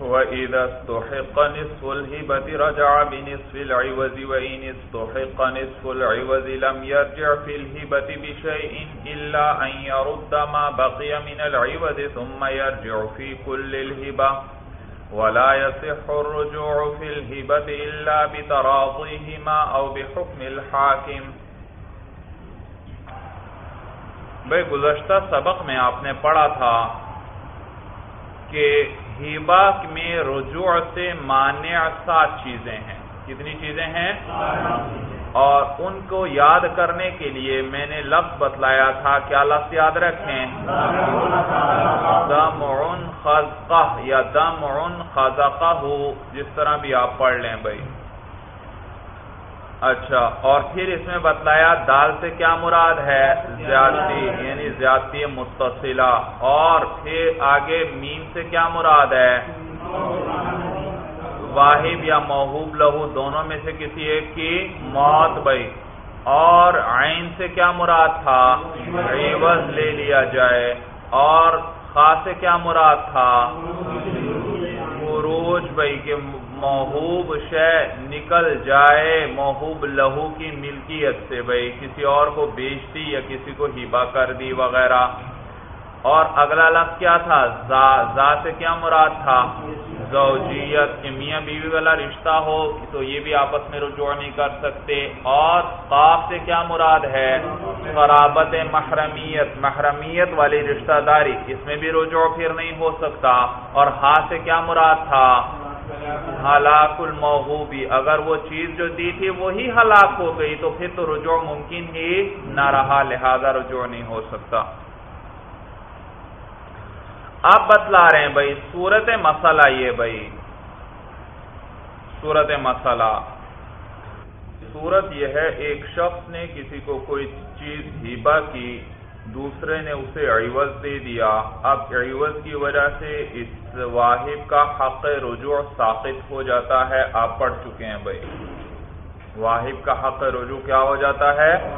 وإذا استحق نصف الهبة رجع بنصف العوز وإن استحق نصف العوز لم يرجع في الهبة بشيء إلا أن يرد ما بقي من العوز ثم يرجع في كل الهبة ولا يصح الرجوع في الهبة إلا بتراضيهما أو بحكم الحاكم۔ بھئی گزشتہ سبق میں آپ نے پڑھا تھا کہ ہیبا میں رجوع سے مانع سات چیزیں ہیں۔ کتنی چیزیں ہیں؟ اور ان کو یاد کرنے کے لیے میں نے لفظ بتلایا تھا، کیا لفظ یاد رکھیں؟ دم خزقہ یا دم خزقہ ہو جس طرح بھی آپ پڑھ لیں بھائی۔ اچھا اور پھر اس میں بتلایا دال سے کیا مراد ہے؟ زیادتی یعنی زیادتی متصلہ۔ اور پھر آگے مین سے کیا مراد ہے؟ واحب یا محوب لہو، دونوں میں سے کسی ایک کی موت بھائی اور عین سے کیا مراد تھا؟ عوض لے لیا جائے۔ اور خاص سے کیا مراد تھا؟ بھائی کہ محوب شے نکل جائے، محوب لہو کی ملکیت سے بھائی، کسی اور کو بیچتی یا کسی کو ہیبا کر دی وغیرہ۔ اور اگلا لفظ کیا تھا؟ زا زا سے کیا مراد تھا؟ زوجیت، کہ میاں بیوی والا رشتہ ہو، تو یہ بھی آپس میں رجوع نہیں کر سکتے۔ اور قاف سے کیا مراد ہے؟ قرابت محرمیت محرمیت والی رشتہ داری، اس میں بھی رجوع پھر نہیں ہو سکتا۔ اور ہاتھ سے کیا مراد تھا؟ ہلاک المحوبی اگر وہ چیز جو دی تھی وہی ہلاک ہو گئی تو پھر تو رجوع ممکن ہی نہ رہا، لہذا رجوع نہیں ہو سکتا۔ آپ بتلا رہے ہیں بھائی، صورت مسئلہ یہ بھائی۔ صورت مسئلہ۔ صورت یہ ہے، ایک شخص نے کسی کو کوئی چیز ہیبا کی، دوسرے نے اسے عوض دے دیا۔ اب عوض کی وجہ سے اس واحد کا حق رجوع ساقط ہو جاتا ہے۔ آپ پڑھ چکے ہیں بھائی۔ واحد کا حق رجوع کیا ہو جاتا ہے؟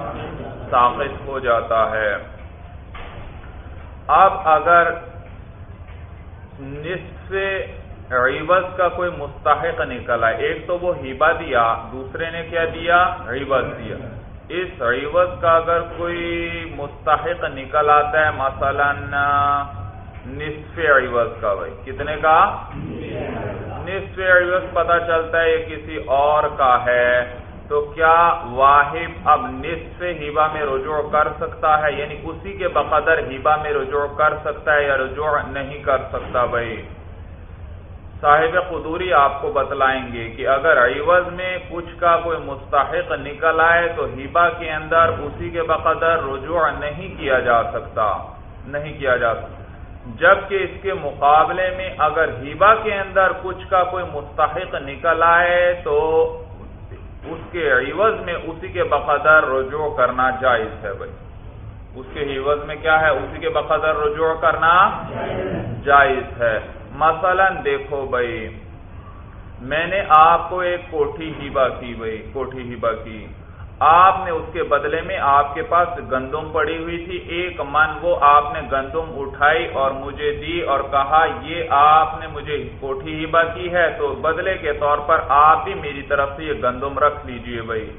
ساقط ہو جاتا ہے۔ اب اگر نصف عوض کا کوئی مستحق نکلا، ایک تو وہ ہیبا دیا، دوسرے نے کیا دیا؟ عوض دیا۔ اس عوض کا اگر کوئی مستحق نکل آتا ہے، مثلا نصف عوض کا بھائی۔ کتنے کا؟ نصف عوض پتا چلتا ہے یہ کسی اور کا ہے۔ تو کیا واحد اب نصف ہیبا میں رجوع کر سکتا ہے؟ یعنی اسی کے بقدر ہیبا میں رجوع کر سکتا ہے یا رجوع نہیں کر سکتا بھائی؟ صاحب قدوری آپ کو بتلائیں گے کہ اگر عوض میں کچھ کا کوئی مستحق نکل آئے تو ہیبا کے اندر اسی کے بقدر رجوع نہیں کیا جا سکتا۔ نہیں کیا جا سکتا۔ جبکہ اس کے مقابلے میں اگر ہیبا کے اندر کچھ کا کوئی مستحق نکل آئے تو اس کے عوض میں اسی کے بقدر رجوع کرنا جائز ہے بھائی۔ اس کے عوض میں کیا ہے؟ اسی کے بقدر رجوع کرنا جائز ہے۔ مثلا دیکھو بھائی، میں نے آپ کو ایک کوٹھی ہیبا کی بھائی، کوٹھی ہیبا کی۔ آپ نے اس کے بدلے میں آپ کے پاس گندم پڑی ہوئی تھی۔ ایک من وہ آپ نے گندم اٹھائی اور مجھے دی اور کہا، یہ آپ نے مجھے کوٹھی ہیبا کی ہے۔ تو بدلے کے طور پر آپ بھی میری طرف سے یہ گندم رکھ لیجیے بھائی۔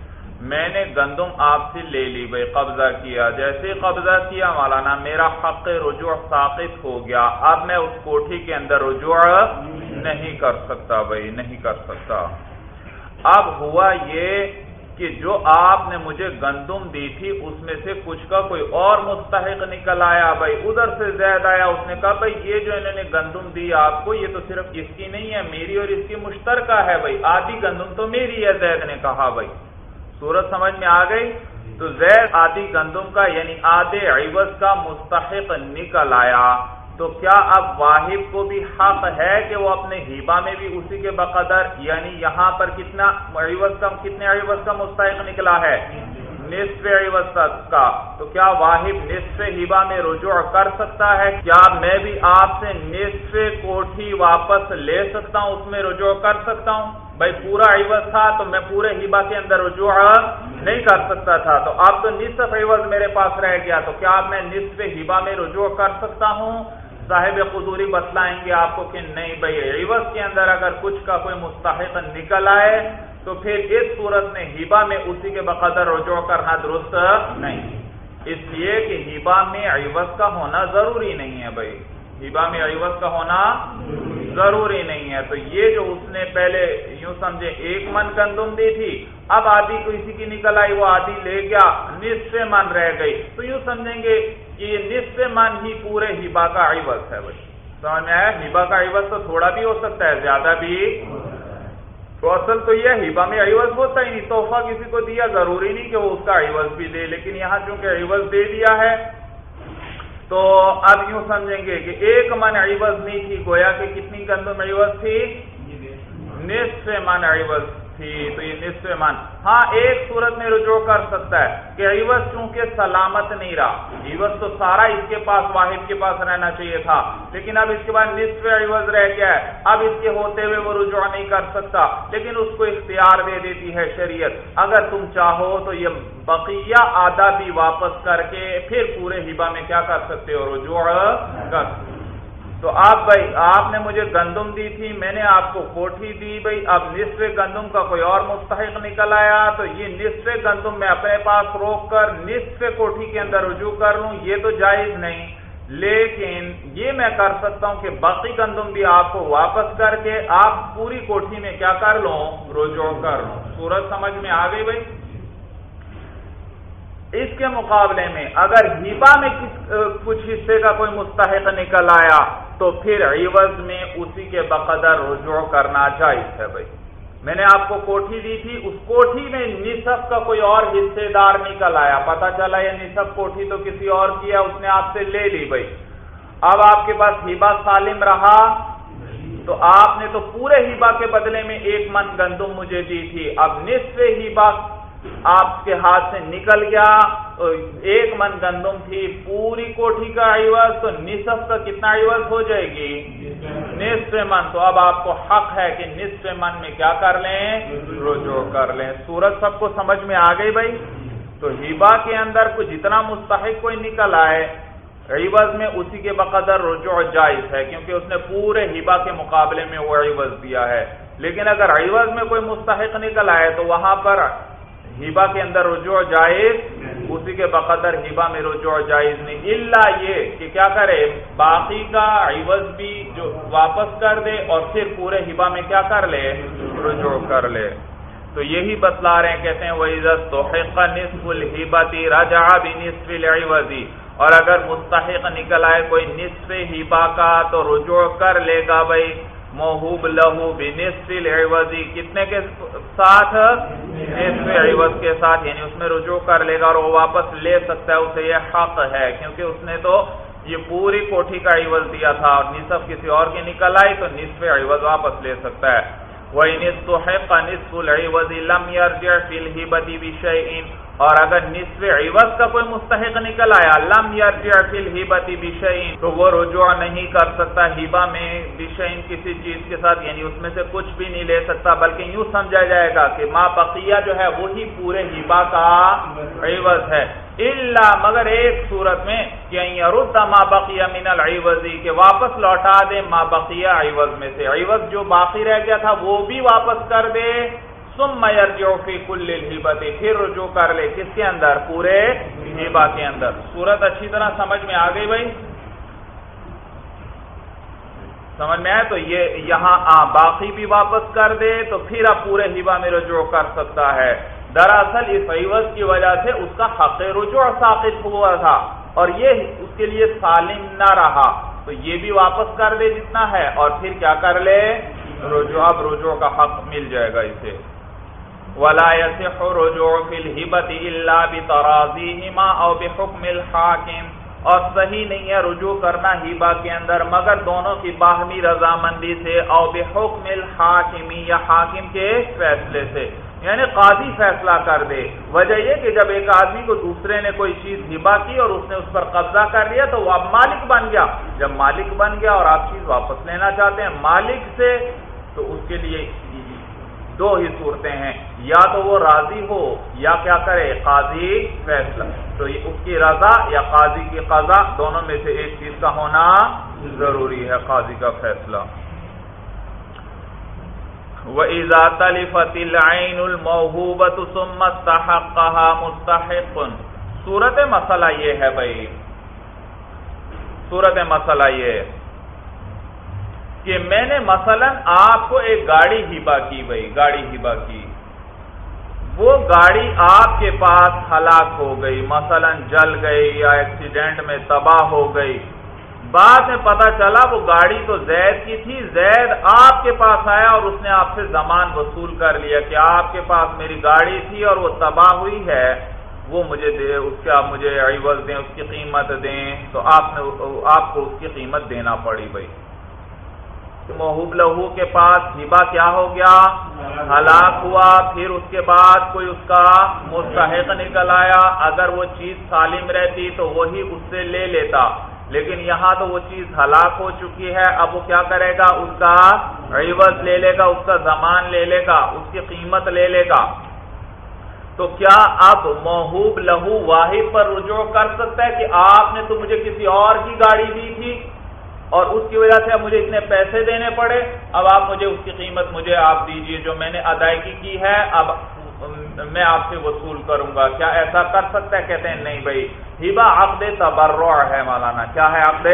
میں نے گندم آپ سے لے لی بھائی، قبضہ کیا۔ جیسے قبضہ کیا، مولانا، میرا حق رجوع ثابت ہو گیا۔ اب میں اس کوٹھی کے اندر رجوع نہیں کر سکتا بھائی، نہیں کر سکتا۔ اب ہوا یہ کہ جو آپ نے مجھے گندم دی تھی، اس میں سے کچھ کا کوئی اور مستحق نکل آیا۔ بھائی، ادھر سے زید آیا، اس نے کہا، بھائی، یہ جو انہوں نے گندم دی آپ کو، یہ تو صرف اس کی نہیں ہے، میری اور اس کی مشترکہ ہے۔ بھائی، آدھی گندم تو میری ہے، زید نے کہا۔ بھائی صورت سمجھ میں آ گئی؟ تو زیر آدھی گندم کا یعنی آدھے عوض کا مستحق نکل آیا۔ تو کیا اب واحد کو بھی حق ہے کہ وہ اپنے ہیبا میں بھی اسی کے بقدر یعنی یہاں پر کتنا عوض کا کتنے عوض کا مستحق نکلا ہے؟ نصف عوض کا۔ تو کیا واحد نصف ہیبا میں رجوع کر سکتا ہے؟ کیا میں بھی آپ سے نصف کوٹھی واپس لے سکتا ہوں، اس میں رجوع کر سکتا ہوں؟ بھائی پورا عوض تھا تو میں پورے ہیبا کے اندر رجوع نہیں کر سکتا تھا۔ تو اب تو نصف عوض میرے پاس رہ گیا۔ تو کیا میں نصف ہیبا میں رجوع کر سکتا ہوں؟ صاحب قدوری بتلائیں گے آپ کو کہ نہیں بھائی، عوض کے اندر اگر کچھ کا کوئی مستحق نکل آئے، تو پھر اس صورت میں ہیبا میں اسی کے بقدر رجوع کرنا درست نہیں۔ اس لیے کہ ہیبا میں عوض کا ہونا ضروری نہیں ہے بھائی۔ ہیبا میں عوض کا ہونا ضروری نہیں ہے۔ تو یہ جو اس نے پہلے یوں سمجھے ایک من گندم دی تھی، اب آدھی کو اسی کی نکل آئی، وہ آدھی لے گیا، نصف من رہ گئی۔ تو یوں سمجھیں گے کہ یہ نصف من ہی پورے ہیبا کا عوض ہے بھائی سمجھ میں آیا؟ ہیبا کا عوض تو تھوڑا بھی ہو سکتا ہے، زیادہ بھی۔ تو اصل تو یہ ہیبا میں عوض ہوتا ہی نہیں، تحفہ کسی کو دیا ضروری نہیں کہ وہ اس کا عوض بھی دے، لیکن یہاں چونکہ عوض دے دیا ہے، تو اب یوں سمجھیں گے کہ ایک من عوض نہیں تھی، گویا کہ کتنی گندم عوض تھی؟ نصف من عوض۔ تھی۔ تو یہ نصف من ہاں ایک صورت میں رجوع کر سکتا ہے کہ عوض چونکہ سلامت نہیں رہا۔ عوض تو سارا اس کے پاس، واحد کے پاس رہنا چاہیے تھا۔ لیکن اب اس کے بعد نصف عوض رہ گیا ہے۔ اب اس کے ہوتے ہوئے وہ رجوع نہیں کر سکتا۔ لیکن اس کو اختیار دے دیتی ہے شریعت۔ اگر تم چاہو تو یہ بقیہ آدھا بھی واپس کر کے پھر پورے ہبا میں کیا کر سکتے ہو؟ رجوع کر سکتے تو آپ بھائی، آپ نے مجھے گندم دی تھی، میں نے آپ کو کوٹھی دی بھائی، اب نصف گندم کا کوئی اور مستحق نکل آیا، تو یہ نصف گندم میں اپنے پاس روک کر نصف کوٹھی کے اندر رجوع کر لوں، یہ تو جائز نہیں۔ لیکن یہ میں کر سکتا ہوں کہ باقی گندم بھی آپ کو واپس کر کے آپ پوری کوٹھی میں کیا کر لوں؟ رجوع کر لوں۔ سورج سمجھ میں آ گئی بھائی؟ اس کے مقابلے میں اگر ہیبا میں کچھ حصے کا کوئی مستحق نکل آیا تو پھر عوض میں اسی کے بقدر رجوع کرنا جائز ہے بھائی۔ میں نے آپ کو کوٹھی دی تھی، اس کوٹھی میں نصف کا کوئی اور حصے دار نکل آیا۔ پتا چلا یہ نصف کوٹھی تو کسی اور کیا اس نے آپ سے لے لی بھائی۔ اب آپ کے پاس ہیبا سالم رہا۔ تو آپ نے تو پورے ہیبا کے بدلے میں ایک من گندم مجھے دی تھی۔ اب نصف ہیبا آپ کے ہاتھ سے نکل گیا۔ ایک من گندم تھی، پوری کوٹھی کا عوض تو نصف کا کتنا عوض ہو جائے گی؟ نصف من۔ تو اب آپ کو حق ہے کہ نصف من میں کیا کر لیں؟ رجوع کر لیں۔ سورج سب کو سمجھ میں آ گئی بھائی؟ تو ہیبا کے اندر کچھ جتنا مستحق کوئی نکل آئے، عوض میں اسی کے بقدر رجوع جائز ہے، کیونکہ اس نے پورے ہیبا کے مقابلے میں وہ عوض دیا ہے۔ لیکن اگر عوض میں کوئی مستحق نکل آئے تو وہاں پر ہیبا کے اندر رجوع جائز اسی کے بقدر ہیبا میں رجوع جائز نہیں۔ اللہ یہ کہ کیا کرے؟ باقی کا عوض بھی جو واپس کر دے اور پھر پورے ہیبا میں کیا کر لے؟ رجوع کر لے۔ تو یہی بتلا رہے ہیں کہتے ہیں وہ عزت تو نصف الحبتی راجا بھی نصف العوضی اور اگر مستحق نکل آئے کوئی نصف ہیبا کا تو رجوع کر لے گا بھائی۔ محوب لہو بنصف العوضی کتنے کے ساتھ؟ نصف عوض کے ساتھ یعنی اس میں رجوع کر لے گا اور وہ واپس لے سکتا ہے، اسے یہ حق ہے، کیونکہ اس نے تو یہ پوری کوٹھی کا عوض دیا تھا اور نصف کسی اور کی نکل آئی تو نصف عوض واپس لے سکتا ہے۔ وہی نصف ہے نصف العوض لم يرجع في الهبه بشيء. اور اگر نصف عوض کا کوئی مستحق نکل آیا، لم یرجع فی الہبتی بشین تو وہ رجوع نہیں کر سکتا ہیبا میں بشین کسی چیز کے ساتھ یعنی اس میں سے کچھ بھی نہیں لے سکتا، بلکہ یوں سمجھا جائے گا کہ ما بقیہ جو ہے، وہی پورے ہیبا کا عوض ہے۔ اللہ مگر ایک صورت میں، کہ رد ما بقیہ من العوضی کہ واپس لوٹا دے ما بقیہ عوض میں سے۔ عوض جو باقی رہ گیا تھا، وہ بھی واپس کر دے۔ سم یرجو فی کل الہبتی پھر رجوع کر لے. کس کے اندر؟ پورے ہیبا کے اندر. صورت اچھی طرح سمجھ میں آ گئی بھائی؟ سمجھ میں آئے؟ تو یہ یہاں آ باقی بھی واپس کر دے، تو پھر اب پورے ہیبا میں رجوع کر سکتا ہے۔ دراصل اس عوض کی وجہ سے اس کا حق رجوع ثابت ہوا تھا، اور یہ اس کے لیے سالم نہ رہا۔ تو یہ بھی واپس کر دے جتنا ہے، اور پھر کیا کر لے؟ رجوع. اب رجوع کا حق مل جائے گا اسے۔ ولا يصح رجوع في الهبه الا بتراضيهما او بحكم الحاكم. اور صحیح نہیں ہے رجوع کرنا ہیبا کے اندر، مگر دونوں کی باہمی رضامندی سے او بحکم الحاکمی یا حاکم کے فیصلے سے۔ یعنی قاضی فیصلہ کر دے۔ وجہ یہ کہ جب ایک آدمی کو دوسرے نے کوئی چیز ہبا کی اور اس نے اس پر قبضہ کر لیا تو وہ اب مالک بن گیا۔ جب مالک بن گیا اور آپ چیز واپس لینا چاہتے ہیں مالک سے، تو اس کے لیے دو ہی صورتیں ہیں۔ یا تو وہ راضی ہو یا کیا کرے، قاضی فیصلہ۔ تو اس کی رضا یا قاضی کی قضا دونوں میں سے ایک چیز کا ہونا ضروری ہے، قاضی کا فیصلہ۔ وَإِذَا تَلِفَتِ الْعَيْنُ الْمَوْهُوبَةُ ثُمَّ اسْتَحَقَّهَا صورت مسئلہ یہ ہے بھائی۔ صورت مسئلہ یہ کہ میں نے مثلا آپ کو ایک گاڑی ہبا کی بھائی، گاڑی ہبا کی۔ وہ گاڑی آپ کے پاس ہلاک ہو گئی، مثلا جل گئی یا ایکسیڈنٹ میں تباہ ہو گئی۔ بعد میں پتا چلا وہ گاڑی تو زید کی تھی، زید آپ کے پاس آیا اور اس نے آپ سے زمان وصول کر لیا کہ آپ کے پاس میری گاڑی تھی اور وہ تباہ ہوئی ہے۔ وہ مجھے دے، اس کے آپ مجھے عوض دیں، اس کی قیمت دیں۔ تو آپ نے، آپ کو اس کی قیمت دینا پڑی بھائی۔ محب لہو کے پاس ہبا کیا ہو گیا؟ ہلاک ہوا، پھر اس کے بعد کوئی اس کا مستحق نکل آیا۔ اگر وہ چیز سالم رہتی تو وہی اس سے لے لیتا۔ لیکن یہاں تو وہ چیز ہلاک ہو چکی ہے۔ اب وہ کیا کرے گا؟ اس کا عوض لے لے گا، اس کا زمان لے لے گا، اس کی قیمت لے لے گا۔ تو کیا اب محوب لہو واحد پر رجوع کر سکتا ہے کہ آپ نے تو مجھے کسی اور کی گاڑی دی تھی؟ اور اس کی وجہ سے اب مجھے اتنے پیسے دینے پڑے۔ اب آپ مجھے اس کی قیمت مجھے آپ دیجیے جو میں نے ادائیگی کی ہے۔ اب میں آپ سے وصول کروں گا۔ کیا ایسا کر سکتا ہے؟ کہتے ہیں، نہیں بھائی ہبا عقد تبرع ہے مولانا۔ کیا ہے عقد؟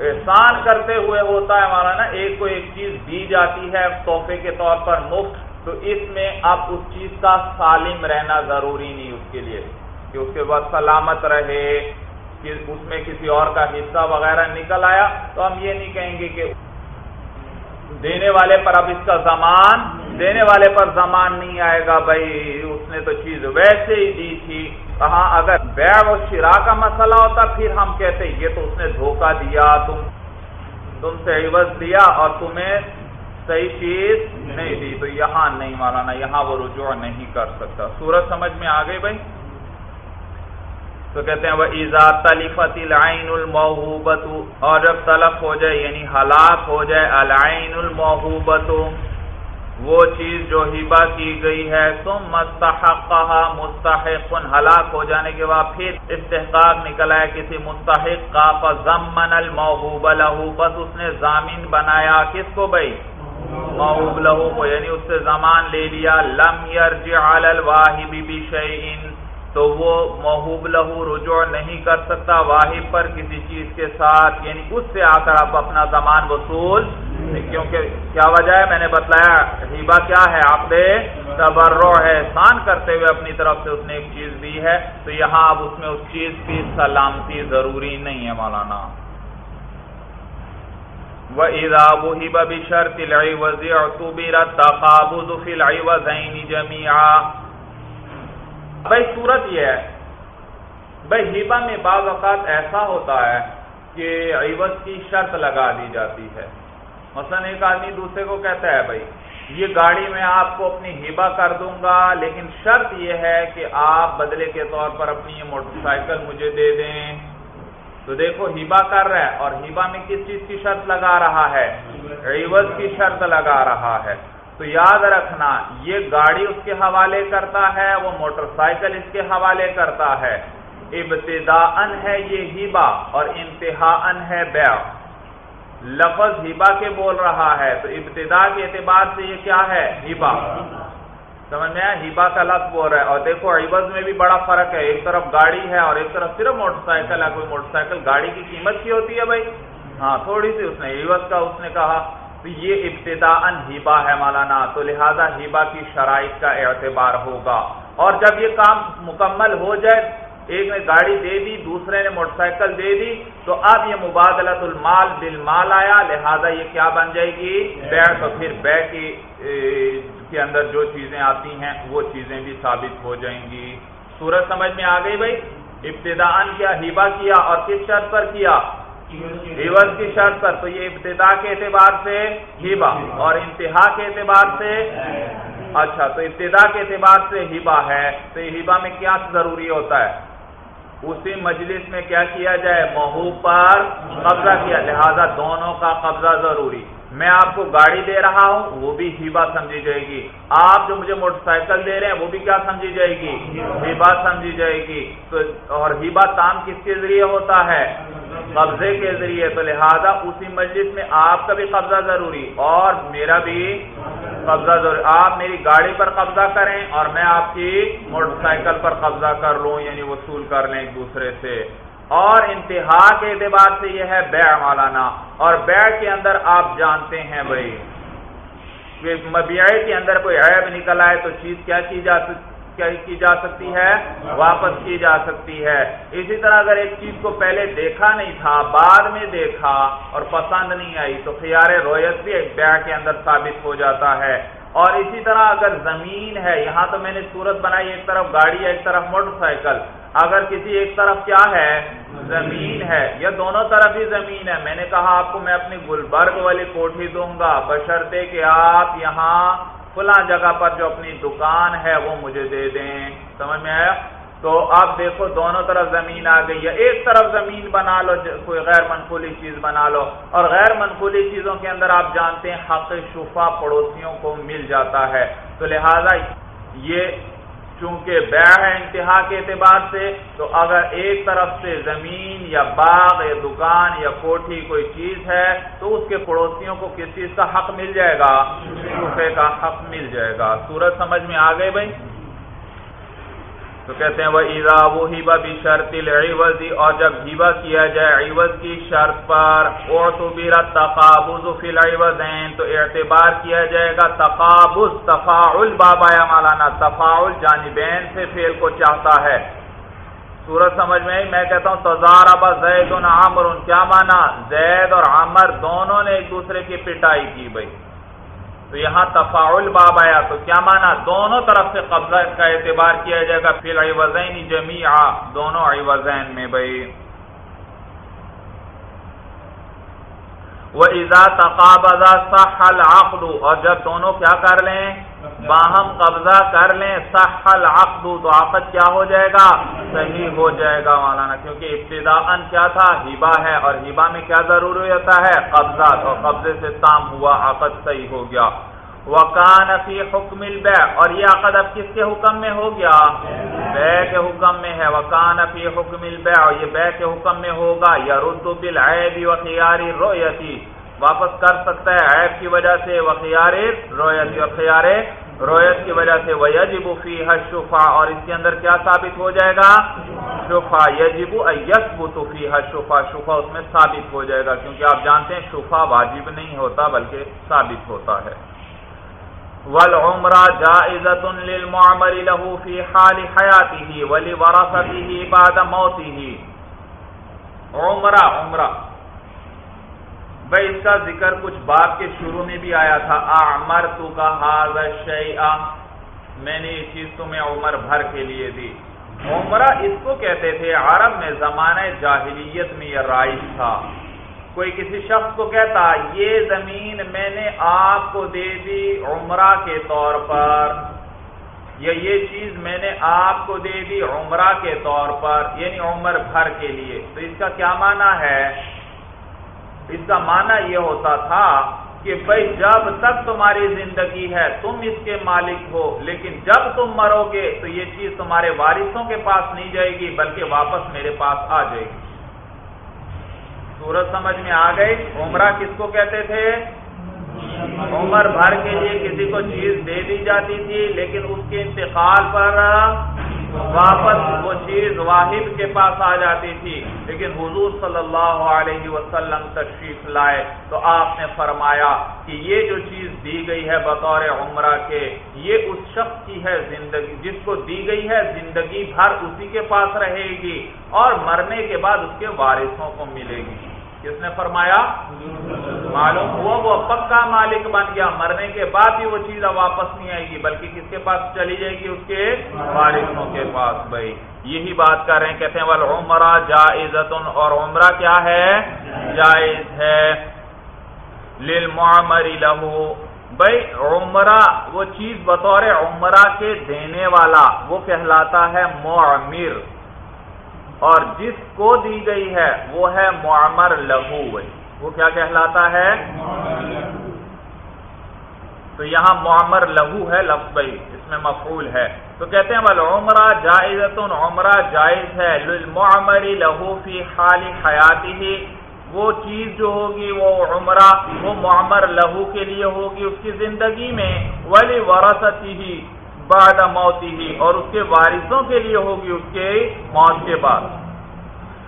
احسان کرتے ہوئے ہوتا ہے مولانا۔ ایک کو ایک چیز دی جاتی ہے تحفے کے طور پر مفت۔ تو اس میں اب اس چیز کا سالم رہنا ضروری نہیں اس کے لیے۔ کہ اس کے بعد سلامت رہے۔ کہ اس میں کسی اور کا حصہ وغیرہ نکل آیا تو ہم یہ نہیں کہیں گے کہ دینے والے پر اب اس کا زمان دینے والے پر زمان نہیں آئے گا بھائی، اس نے تو چیز ویسے ہی دی تھی۔ کہاں اگر بیع و شرا کا مسئلہ ہوتا پھر ہم کہتے، یہ تو اس نے دھوکہ دیا، تم تم سے عوض دیا اور تمہیں صحیح چیز نہیں دی۔ تو یہاں نہیں مارانا، یہاں وہ رجوع نہیں کر سکتا۔ سورج سمجھ میں آ گئی بھائی؟ تو کہتے ہیں وہ ایزا تلیفت العین المحوبت اور جب تلف ہو جائے یعنی ہلاک ہو جائے العین المحوبت وہ چیز جو ہبا کی گئی ہے تم مستحق مستحق، ہلاک ہو جانے کے بعد پھر استحقاق نکلا ہے کسی مستحق کا فضمن المحوب لہو بس اس نے ضامین بنایا، کس کو بھائی؟ محوب لہو کو یعنی اس سے زمان لے لیا، لم یرجع علی الواہب بشیئن تو وہ محوب لہو رجوع نہیں کر سکتا واحد پر کسی چیز کے ساتھ یعنی اس سے آ کر آپ اپنا زمان وصول کیونکہ کیا وجہ ہے؟ میں نے بتلایا ہیبا کیا ہے؟ آپ نے ہے احسان کرتے ہوئے اپنی طرف سے اس نے ایک چیز دی ہے، تو یہاں اب اس میں اس چیز کی سلامتی ضروری نہیں ہے مولانا۔ وہ ادا وہ بھی شرط لڑائی وزیر تقابض فی بھائی صورت یہ ہے۔ بھائی ہیبا میں بعض اوقات ایسا ہوتا ہے کہ عوض کی شرط لگا دی جاتی ہے۔ مثلا ایک آدمی دوسرے کو کہتا ہے، بھائی، یہ گاڑی میں آپ کو اپنی ہیبا کر دوں گا، لیکن شرط یہ ہے کہ آپ بدلے کے طور پر اپنی یہ موٹر سائیکل مجھے دے دیں۔ تو دیکھو ہیبا کر رہا ہے اور ہیبا میں کس چیز کی شرط لگا رہا ہے؟ عوض کی شرط لگا رہا ہے۔ تو یاد رکھنا، یہ گاڑی اس کے حوالے کرتا ہے، وہ موٹر سائیکل اس کے حوالے کرتا ہے۔ ابتدا ان ہے یہ ہیبا اور انتہا ہے بیع۔ لفظ ہیبا کے بول رہا ہے، تو ابتدا کے اعتبار سے یہ کیا ہے؟ ہیبا۔ سمجھ میں ہیبا کا لفظ بول رہا ہے۔ اور دیکھو عبض میں بھی بڑا فرق ہے، ایک طرف گاڑی ہے اور ایک طرف صرف موٹر سائیکل ہے۔ کوئی موٹر سائیکل گاڑی کی قیمت کی ہوتی ہے بھائی؟ ہاں تھوڑی سی اس نے عبض کا اس نے کہا۔ تو یہ ابتدا ان ہیبا ہے مولانا، تو لہذا ہیبا کی شرائط کا اعتبار ہوگا۔ اور جب یہ کام مکمل ہو جائے، ایک نے گاڑی دے دی، دوسرے نے موٹر سائیکل دے دی، تو اب یہ مبادلت المال بالمال آیا، لہذا یہ کیا بن جائے گی؟ بیع تو پھر بے کی کے اندر جو چیزیں آتی ہیں، وہ چیزیں بھی ثابت ہو جائیں گی۔ سورج سمجھ میں آ گئی بھائی؟ ابتدا ان کیا ہیبا کیا اور کس شرط پر کیا؟ عوض کی شرط پر۔ تو یہ ابتدا کے اعتبار سے ہیبا اور انتہا کے اعتبار سے اچھا تو ابتدا کے اعتبار سے ہیبا ہے۔ تو یہ ہیبا میں کیا ضروری ہوتا ہے؟ اسی مجلس میں کیا کیا جائے؟ محوب پر قبضہ کیا۔ لہذا دونوں کا قبضہ ضروری۔ میں آپ کو گاڑی دے رہا ہوں، وہ بھی ہیبا سمجھی جائے گی۔ آپ جو مجھے موٹر سائیکل دے رہے ہیں، وہ بھی کیا سمجھی جائے گی؟ ہیبا سمجھی جائے گی۔ تو اور ہیبا تام کس کے ذریعے ہوتا ہے؟ قبضے کے ذریعے، تو لہذا اسی مجلس میں آپ کا بھی قبضہ ضروری، اور میرا بھی قبضہ ضروری۔ آپ میری گاڑی پر قبضہ کریں اور میں آپ کی موٹر سائیکل پر قبضہ کر لوں یعنی وصول کر لیں ایک دوسرے سے۔ اور انتہا کے اعتبار سے یہ ہے بیع مولانا، اور بیع کے اندر آپ جانتے ہیں بھائی۔ مبیعے کے اندر کوئی عیب نکل آئے تو چیز کیا کی جا سکتی کیا کی جا سکتی ہے، واپس کی جا سکتی ہے۔ اسی طرح اگر ایک چیز کو پہلے دیکھا نہیں تھا، بعد میں دیکھا اور پسند نہیں آئی، تو خیار رویت بھی ایک بیع کے اندر ثابت ہو جاتا ہے۔ اور اسی طرح اگر زمین ہے، یہاں تو میں نے صورت بنائی ایک طرف، گاڑی ہے ایک طرف، موٹر سائیکل۔ اگر کسی ایک طرف کیا ہے؟ زمین ہے، یا دونوں طرف ہی زمین ہے۔ میں نے کہا آپ کو میں اپنی گلبرگ والی کوٹھی دوں گا، بشرطے کہ آپ یہاں فلاں جگہ پر جو اپنی دکان ہے وہ مجھے دے دیں۔ سمجھ میں آیا؟ تو آپ دیکھو دونوں طرف زمین آ گئی ہے۔ ایک طرف زمین بنا لو کوئی غیر منقولی چیز بنا لو۔ اور غیر منقولی چیزوں کے اندر آپ جانتے ہیں حق شفا پڑوسیوں کو مل جاتا ہے۔ تو لہذا یہ چونکہ بیع ہے انتہا کے اعتبار سے، تو اگر ایک طرف سے زمین یا باغ یا دکان یا کوٹھی کوئی چیز ہے، تو اس کے پڑوسیوں کو کس چیز کا حق مل جائے گا؟ روپے کا حق مل جائے گا۔ سورج سمجھ میں آ گئے بھائی؟ تو کہتے ہیں وہ ایزا وہ ہیبا بھی شرط اور جب ہیبا کیا جائے عوض کی شرط پر اور تو بیرا تقابض فی العوضین تو اعتبار کیا جائے گا تقابض، تفاعل بابا یا مولانا، تفاعل جانبین سے فیل کو چاہتا ہے۔ سورج سمجھ میں میں کہتا ہوں تزار ابا زید عامر کیا مانا؟ زید اور عامر دونوں نے ایک دوسرے کی پٹائی کی بھائی۔ تو یہاں تفاعل باب آیا، تو کیا مانا؟ دونوں طرف سے قبضہ کا اعتبار کیا جائے گا پھر عوضین جمیعہ دونوں عوضین میں بھائی۔ وہ ایزا تقابضہ سہل العقد اور جب دونوں کیا کر لیں؟ باہم قبضہ کر لیں سہل العقد، تو آفت کیا ہو جائے گا؟ صحیح ہو جائے گا مولانا، کیونکہ ابتدا کیا تھا؟ ہیبا ہے، اور ہیبا میں کیا ضروری ہوتا ہے؟ قبضہ، تو قبضے سے تام ہوا آفت صحیح ہو گیا۔ وکان فی حکم البیع اور یہ عقد اب کس کے حکم میں ہو گیا؟ بے کے حکم میں ہے۔ وکان فی حکم البیع اور یہ بے کے حکم میں ہوگا۔ یا ردو بالعیب و خیاری رویتی واپس کر سکتا ہے عیب کی وجہ سے وہ خیار رویتی اور خیار رویت کی وجہ سے۔ وہ یجب فی شفا اور اس کے اندر کیا ثابت ہو جائے گا؟ شفا یجب یسبت فی شفا شفا اس میں ثابت ہو جائے گا کیونکہ آپ جانتے ہیں شفا واجب نہیں ہوتا بلکہ ثابت ہوتا ہے۔ والعمرہ جائزت للمعمر له في حال حیاته ولورثته بعد موته. عمرہ عمرہ. بھائی، اس کا ذکر کچھ باب کے شروع میں بھی آیا تھا. اعمر تو کا هذا الشیء. میں نے یہ چیز تمہیں عمر بھر کے لیے دی. عمرہ اس کو کہتے تھے، عرب میں زمانہ جاہلیت میں یہ رائج تھا. کوئی کسی شخص کو کہتا یہ زمین میں نے آپ کو دے دی عمرہ کے طور پر یا یہ چیز میں نے آپ کو دے دی عمرہ کے طور پر یعنی عمر بھر کے لیے۔ تو اس کا کیا معنی ہے؟ اس کا معنی یہ ہوتا تھا کہ بھائی جب تک تمہاری زندگی ہے تم اس کے مالک ہو، لیکن جب تم مرو گے تو یہ چیز تمہارے وارثوں کے پاس نہیں جائے گی، بلکہ واپس میرے پاس آ جائے گی۔ سورج سمجھ میں آ گئی۔ عمرہ کس کو کہتے تھے؟ عمر بھر کے لیے کسی کو چیز دے دی جاتی تھی، لیکن اس کے انتقال پر واپس وہ چیز واحد کے پاس آ جاتی تھی، لیکن حضور صلی اللہ علیہ وسلم تشریف لائے تو آپ نے فرمایا کہ یہ جو چیز دی گئی ہے بطور عمرہ کے، یہ اس شخص کی ہے زندگی، جس کو دی گئی ہے زندگی بھر اسی کے پاس رہے گی اور مرنے کے بعد اس کے وارثوں کو ملے گی۔ کس نے فرمایا؟ معلوم ہوا وہ پکا مالک بن گیا۔ مرنے کے بعد بھی وہ چیز واپس نہیں آئے گی، بلکہ کس کے پاس چلی جائے گی؟ اس کے وارثوں کے پاس۔ بھائی، یہی بات کر رہے ہیں، کہتے ہیں بل عمرہ جائزت اور عمرہ کیا ہے؟ جائز ہے۔ للمعمر لہو۔ بھائی، عمرہ، وہ چیز بطور عمرہ کے دینے والا، وہ کہلاتا ہے معمر۔ اور جس کو دی گئی ہے، وہ ہے معمر لہو وہ کیا کہلاتا ہے؟ تو یہاں معمر لہو ہے لفظ بھائی اس میں مفعول ہے۔ تو کہتے ہیں بل عمرہ جائز عمرہ جائز ہے۔ لہو فی حال حیاتی ہی وہ چیز جو ہوگی، وہ عمرہ، وہ معمر لہو کے لیے ہوگی اس کی زندگی میں۔ ولی ورثتی۔ ہی بعد موتی ہی اور اس کے وارثوں کے لیے ہوگی اس کے موت کے بعد۔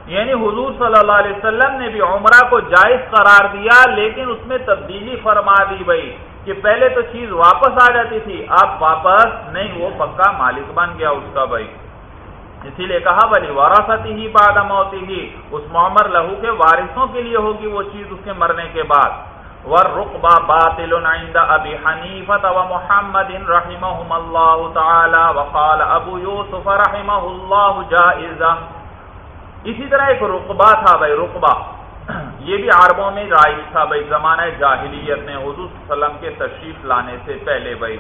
یعنی حضور صلی اللہ علیہ وسلم نے بھی عمرہ کو جائز قرار دیا، لیکن اس میں تبدیلی فرما دی بھائی کہ پہلے تو چیز واپس آ جاتی تھی، اب واپس نہیں، وہ پکا مالک بن گیا اس کا بھائی۔ اسی لیے کہا، بلی وراثتی ہی بعد موتی ہی اس معمر لہو کے وارثوں کے لیے ہوگی وہ چیز اس کے مرنے کے بعد۔ ور رقبہ باطل عند ابی حنیفت و محمد رحمہم اللہ تعالی وقال ابو یوسف رحمہ اللہ جائزہ اسی طرح ایک رقبہ تھا بھائی، رقبہ۔ یہ بھی عربوں میں رائج تھا بھائی زمانہ جاہلیت میں حضور صلی اللہ علیہ وسلم کے تشریف لانے سے پہلے بھائی۔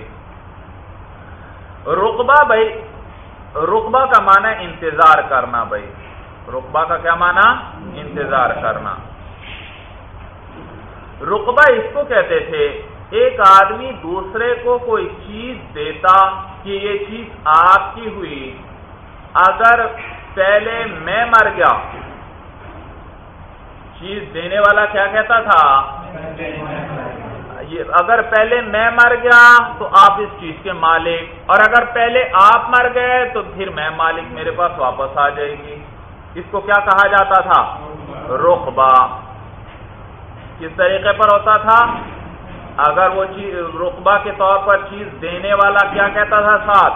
رقبہ بھائی، رقبہ کا معنی انتظار کرنا بھائی۔ رقبہ کا کیا معنی؟ انتظار کرنا۔ رقبہ اس کو کہتے تھے، ایک آدمی دوسرے کو کوئی چیز دیتا کہ یہ چیز آپ کی ہوئی، اگر پہلے میں مر گیا۔ چیز دینے والا کیا کہتا تھا؟ اگر پہلے میں مر گیا تو آپ اس چیز کے مالک، اور اگر پہلے آپ مر گئے تو پھر میں مالک میرے پاس واپس آ جائے گی۔ اس کو کیا کہا جاتا تھا؟ رقبہ۔ کس طریقے پر ہوتا تھا؟ اگر وہ چیز رقبہ کے طور پر چیز دینے والا کیا کہتا تھا ساتھ؟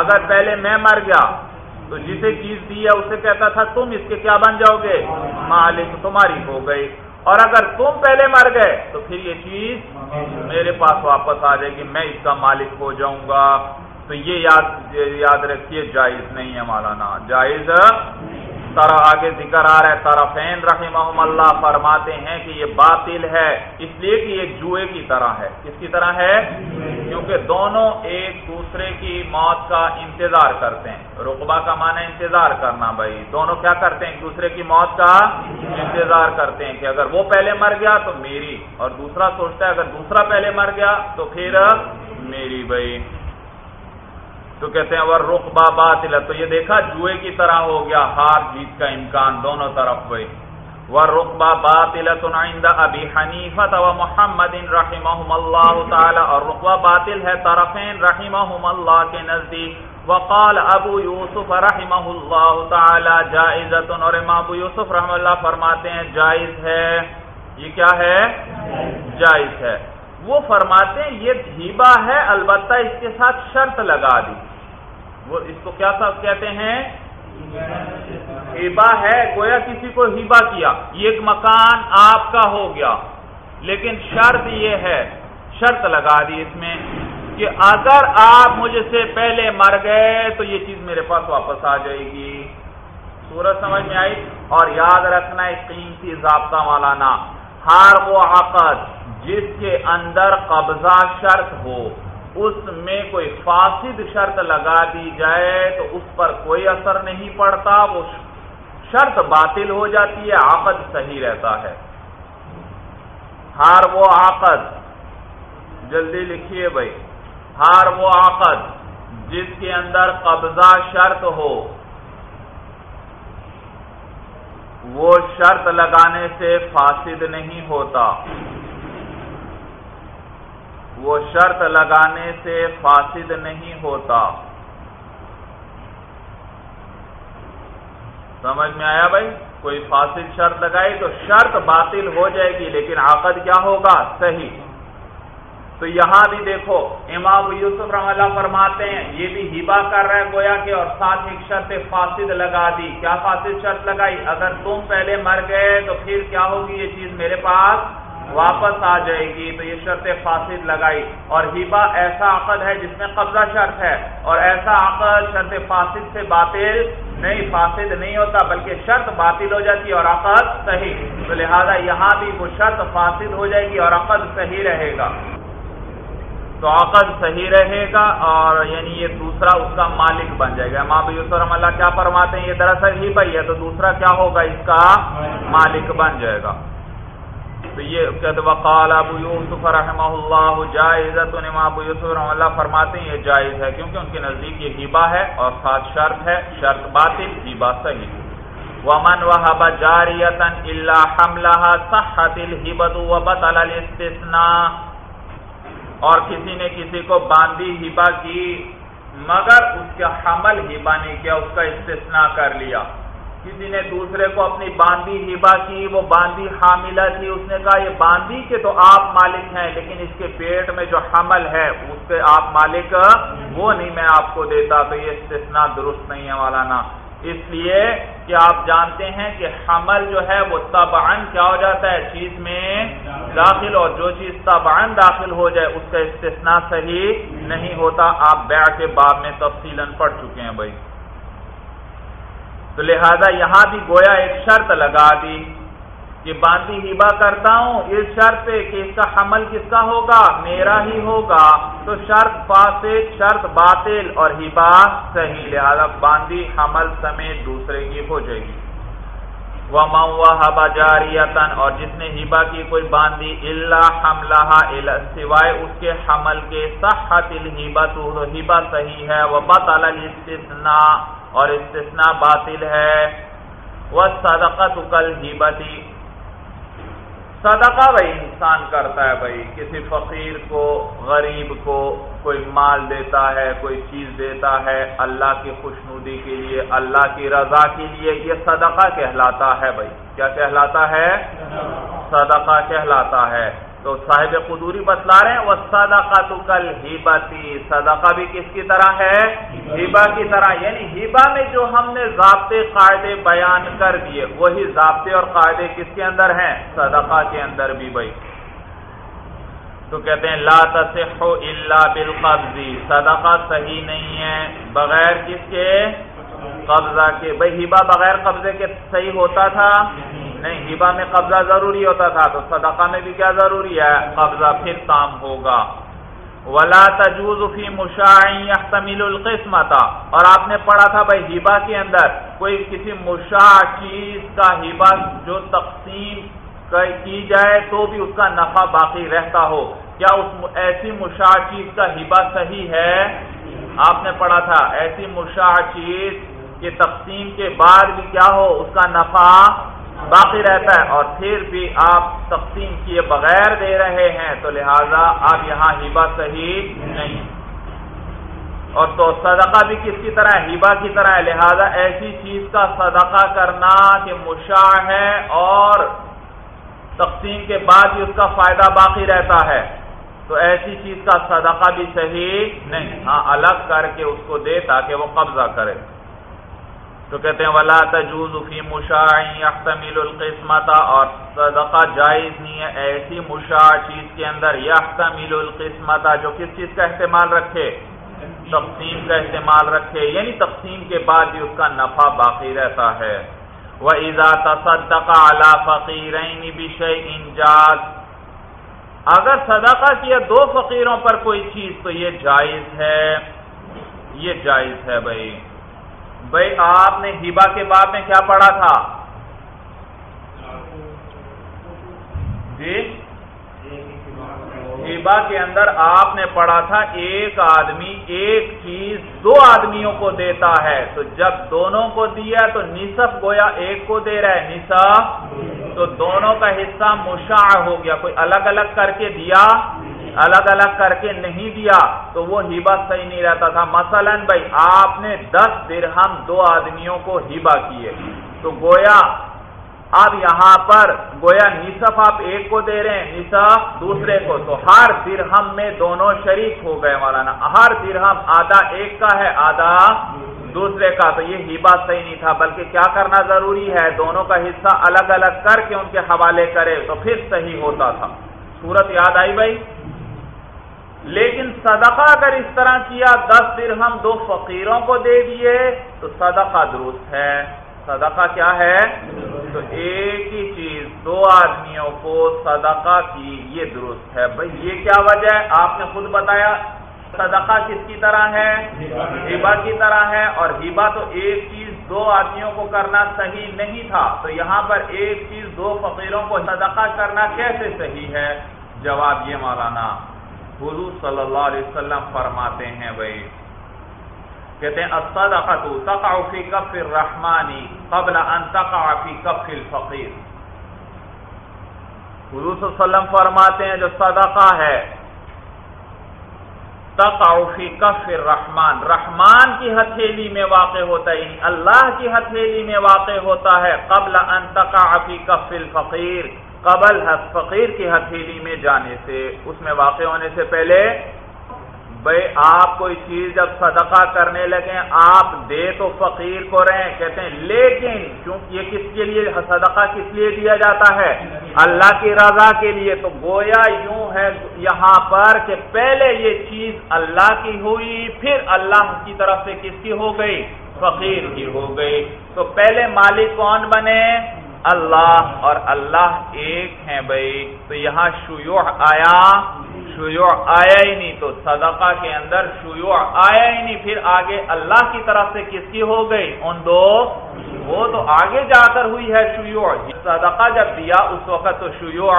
اگر پہلے میں مر گیا، تو جسے چیز دی ہے اسے کہتا تھا، تم اس کے کیا بن جاؤ گے؟ مالک تمہاری ہو گئی۔ اور اگر تم پہلے مر گئے، تو پھر یہ چیز میرے پاس واپس آ جائے گی، میں اس کا مالک ہو جاؤں گا۔ تو یہ یاد یاد رکھیے، جائز نہیں ہے مولانا۔ جائز طرح آگے ذکر آ رہا ہے، طرفین رحمہ اللہ فرماتے ہیں کہ یہ باطل ہے، اس لیے کہ یہ جوئے کی طرح ہے۔ کس کی طرح ہے؟ کیونکہ دونوں ایک دوسرے کی موت کا انتظار کرتے ہیں۔ رقبہ کا معنی انتظار کرنا بھائی۔ دونوں کیا کرتے ہیں؟ ایک دوسرے کی موت کا انتظار کرتے ہیں کہ اگر وہ پہلے مر گیا تو میری۔ اور دوسرا سوچتا ہے، اگر دوسرا پہلے مر گیا تو پھر میری بھائی۔ تو کہتے ہیں وہ رخ باطل تو یہ دیکھا جوئے کی طرح ہو گیا، ہار جیت کا امکان دونوں طرف ہوئی وہ رخ باطل تنائندہ ابھی حنیفت و محمد رحمہم اللہ تعالی۔ اور رقبہ باطل ہے طرفین رحمہم اللہ کے نزدیک۔ وقال ابو یوسف رحمہ اللہ تعالی جائزت اور امام ابو یوسف رحم اللہ فرماتے ہیں، جائز ہے۔ یہ کیا ہے؟ جائز ہے۔ وہ فرماتے ہیں، یہ ہیبا ہے، البتہ اس کے ساتھ شرط لگا دی۔ وہ اس کو کیا کہتے ہیں؟ ہیبا ہے، گویا کسی کو ہیبا کیا۔ یہ ایک مکان آپ کا ہو گیا۔ لیکن شرط یہ ہے، شرط لگا دی اس میں کہ اگر آپ مجھ سے پہلے مر گئے تو یہ چیز میرے پاس واپس آ جائے گی۔ سورج سمجھ میں آئی؟ اور یاد رکھنا ایک قیمتی ضابطہ والا ہر وہ عقد۔ جس کے اندر قبضہ شرط ہو، اس میں کوئی فاسد شرط لگا دی جائے تو اس پر کوئی اثر نہیں پڑتا، وہ شرط باطل ہو جاتی ہے آقد صحیح رہتا ہے۔ ہار وہ آقد جلدی لکھیے بھائی، ہار وہ آقد جس کے اندر قبضہ شرط ہو۔ وہ شرط لگانے سے فاسد نہیں ہوتا۔ وہ شرط لگانے سے فاسد نہیں ہوتا۔ سمجھ میں آیا بھائی؟ کوئی فاسد شرط لگائی تو شرط باطل ہو جائے گی، لیکن عقد کیا ہوگا؟ صحیح۔ تو یہاں بھی دیکھو، امام یوسف رحم اللہ فرماتے ہیں، یہ بھی ہیبا کر رہا ہے گویا کہ اور ساتھ ایک شرط فاسد لگا دی۔ کیا فاسد شرط لگائی؟ اگر تم پہلے مر گئے تو پھر کیا ہوگی یہ چیز میرے پاس؟ واپس آ جائے گی تو یہ شرط فاسد لگائی اور ہیبا ایسا عقد ہے جس میں قبضہ شرط ہے اور ایسا عقد شرط فاسد سے باطل نہیں، فاسد نہیں ہوتا، بلکہ شرط باطل ہو جاتی اور عقد صحیح۔ تو لہذا یہاں بھی وہ شرط فاسد ہو جائے گی اور عقد صحیح رہے گا۔ تو عقد صحیح رہے گا اور یعنی یہ دوسرا اس کا مالک بن جائے گا۔ ماں بھی یوسرم اللہ کیا فرماتے ہیں؟ یہ دراصل ہی بھائی ہے، تو دوسرا کیا ہوگا؟ اس کا مالک بن جائے گا۔ تو یہ کہتے وقال ابو یوسف رحمہ اللہ جائزت امام ابو یوسف رحمہ اللہ فرماتے ہیں، یہ جائز ہے کیونکہ ان کے نزدیک یہ ہیبا ہے اور ساتھ شرط ہے، شرط باطل ہیبا صحیح ومن وهب جاریتا الا حملها صحت الهبه وبطل الاستثناء۔ اور کسی نے کسی کو باندھی ہبا کی، مگر اس کا حمل ہبا نہیں کیا، اس کا استثناء کر لیا۔ کسی نے دوسرے کو اپنی باندی ہبا کی، وہ باندی حاملہ تھی، اس نے کہا، یہ باندی کے تو آپ مالک ہیں، لیکن اس کے پیٹ میں جو حمل ہے، اس کے آپ مالک وہ نہیں، میں آپ کو دیتا، تو یہ استثناء درست نہیں ہے مولانا۔ اس لیے کہ آپ جانتے ہیں کہ حمل جو ہے، وہ تبعن کیا ہو جاتا ہے؟ چیز میں داخل، اور جو چیز تبعن داخل ہو جائے، اس کا استثناء صحیح نہیں ہوتا۔ آپ بیع کے باب میں تفصیل پڑھ چکے ہیں بھائی۔ تو لہذا یہاں بھی گویا ایک شرط لگا دی کہ باندھی ہیبا کرتا ہوں، اس شرط پہ کہ اس کا حمل کس کا ہوگا؟ میرا ہی ہوگا۔ تو شرط فاسد شرط باطل اور ہیبا صحیح، لہذا باندھی حمل سمیت دوسرے کی ہو جائے گی۔ وہ موا جاری اور جس نے ہیبا کی کوئی باندھی اللہ حملہ سوائے اس کے حمل کے صحت الہبا تو ہیبا صحیح ہے۔ وہ بط اور استثناء باطل ہے۔ وہ صدقہ تو کل ہی بتی صدقہ بھائی انسان کرتا ہے بھائی، کسی فقیر کو، غریب کو کوئی مال دیتا ہے، کوئی چیز دیتا ہے، اللہ کی خوشنودی کے لیے، اللہ کی رضا کے لیے یہ صدقہ کہلاتا ہے بھائی۔ کیا کہلاتا ہے؟ صدقہ کہلاتا ہے۔ تو صاحب قدوری بتلا رہے ہیں۔ وہ صدقہ تو کل ہیبتی صدقہ بھی کس کی طرح ہے؟ ہیبا کی طرح۔ یعنی ہیبا میں جو ہم نے ضابطے قاعدے بیان کر دیے، وہی ضابطے اور قاعدے کس کے اندر ہیں؟ صدقہ کے اندر بھی بھائی۔ تو کہتے ہیں، لا تصح الا بالقبضی صدقہ صحیح نہیں ہے، بغیر کس کے؟ قبضہ کے۔ بھائی ہیبا بغیر قبضے کے صحیح ہوتا تھا؟ نہیں ہبا میں قبضہ ضروری ہوتا تھا تو صدقہ میں بھی کیا ضروری ہے؟ قبضہ پھر کام ہوگا۔ ولا تجوز فی مشاعین القسمت اور آپ نے پڑھا تھا بھائی ہبا کے اندر، کوئی کسی مشاع چیز کا ہبا جو تقسیم کی جائے تو بھی اس کا نفع باقی رہتا ہو۔ کیا اس ایسی مشاع چیز کا ہبا صحیح ہے؟ آپ نے پڑھا تھا، ایسی مشاع چیز کے تقسیم کے بعد بھی کیا ہو؟ اس کا نفع باقی رہتا ہے اور پھر بھی آپ تقسیم کیے بغیر دے رہے ہیں، تو لہذا آپ یہاں ہیبا صحیح نہیں۔ اور تو صدقہ بھی کس کی طرح ہے؟ ہیبا کی طرح ہے۔ لہذا ایسی چیز کا صدقہ کرنا کہ مشاع ہے اور تقسیم کے بعد بھی اس کا فائدہ باقی رہتا ہے۔ تو ایسی چیز کا صدقہ بھی صحیح نہیں۔ ہاں الگ کر کے اس کو دے تاکہ وہ قبضہ کرے۔ تو کہتے ہیں، ولا تجوز فی مشاع يحتمل القسمت اور صدقہ جائز نہیں ہے ایسی مشاع چیز کے اندر يحتمل القسمت جو کس چیز کا احتمال رکھے؟ تقسیم کا احتمال رکھے یعنی تقسیم کے بعد بھی اس کا نفع باقی رہتا ہے۔ وہ ایزا تصدق اعلی فقیرین بشیء جاز۔ اگر صدقہ کیا دو فقیروں پر کوئی چیز تو یہ جائز ہے، یہ جائز ہے بھائی۔ بھائی آپ نے ہیبا کے باب میں کیا پڑھا تھا؟ جی؟ ہیبا کے اندر آپ نے پڑھا تھا، ایک آدمی، ایک چیز دو آدمیوں کو دیتا ہے۔ تو جب دونوں کو دیا تو نصف گویا ایک کو دے رہا ہے۔ نصف؟ تو دونوں کا حصہ مشاع ہو گیا، کوئی الگ الگ کر کے دیا۔ الگ الگ کر کے نہیں دیا تو وہ ہیبا صحیح نہیں رہتا تھا۔ مثلا بھائی، آپ نے دس درہم دو آدمیوں کو ہیبا کیے۔ تو گویا، اب یہاں پر گویا نصف آپ ایک کو دے رہے ہیں، نصف دوسرے کو۔ تو ہر درہم میں دونوں شریک ہو گئے مولانا۔ ہر درہم آدھا ایک کا ہے، آدھا دوسرے کا۔ تو یہ ہیبا صحیح نہیں تھا، بلکہ کیا کرنا ضروری ہے؟ دونوں کا حصہ الگ الگ کر کے ان کے حوالے کرے تو پھر صحیح ہوتا تھا۔ صورت یاد آئی بھائی؟ لیکن صدقہ اگر اس طرح کیا، دس درہم دو فقیروں کو دے دیے، تو صدقہ درست ہے۔ صدقہ کیا ہے؟ تو ایک ہی چیز، دو آدمیوں کو صدقہ کی، یہ درست ہے۔ بھائی، یہ کیا وجہ ہے؟ آپ نے خود بتایا، صدقہ کس کی طرح ہے؟ ہبا کی طرح ہے۔ اور ہبا تو ایک چیز دو آدمیوں کو کرنا صحیح نہیں تھا۔ تو یہاں پر ایک چیز دو فقیروں کو صدقہ کرنا کیسے صحیح ہے؟ جواب یہ مولانا حضور صلی اللہ علیہ وسلم فرماتے ہیں بھائی۔ کہتے ہیں تقع فی کف الرحمانی قبل ان تقع فی کف الفقیر۔ حضور صلی اللہ علیہ وسلم فرماتے ہیں، جو صدقہ ہے فی کف الرحمن۔ رحمان کی ہتھیلی میں واقع ہوتا ہے یعنی اللہ کی ہتھیلی میں واقع ہوتا ہے، قبل ان تقع فی کف الفقیر۔ قبل فقیر کی ہتھیلی میں جانے سے، اس میں واقع ہونے سے پہلے بھائی آپ کوئی چیز جب صدقہ کرنے لگے آپ دے تو فقیر کو رہے کہتے ہیں، لیکن کیونکہ یہ کس کے لیے، صدقہ کس لیے دیا جاتا ہے؟ اللہ کی رضا کے لیے۔ تو گویا یوں ہے یہاں پر کہ پہلے یہ چیز اللہ کی ہوئی، پھر اللہ کی طرف سے کس کی ہو گئی؟ فقیر کی ہو گئی۔ تو پہلے مالک کون بنے؟ اللہ اور اللہ ایک ہیں بھائی۔ تو یہاں شیوع آیا شیوع آیا ہی نہیں۔ تو صدقہ کے اندر شیوع آیا ہی نہیں۔ پھر آگے اللہ کی طرف سے کس کی ہو گئی؟ ان دو۔ وہ تو آگے جا کر ہوئی ہے شیوع۔ صدقہ جب دیا، اس وقت تو شیوع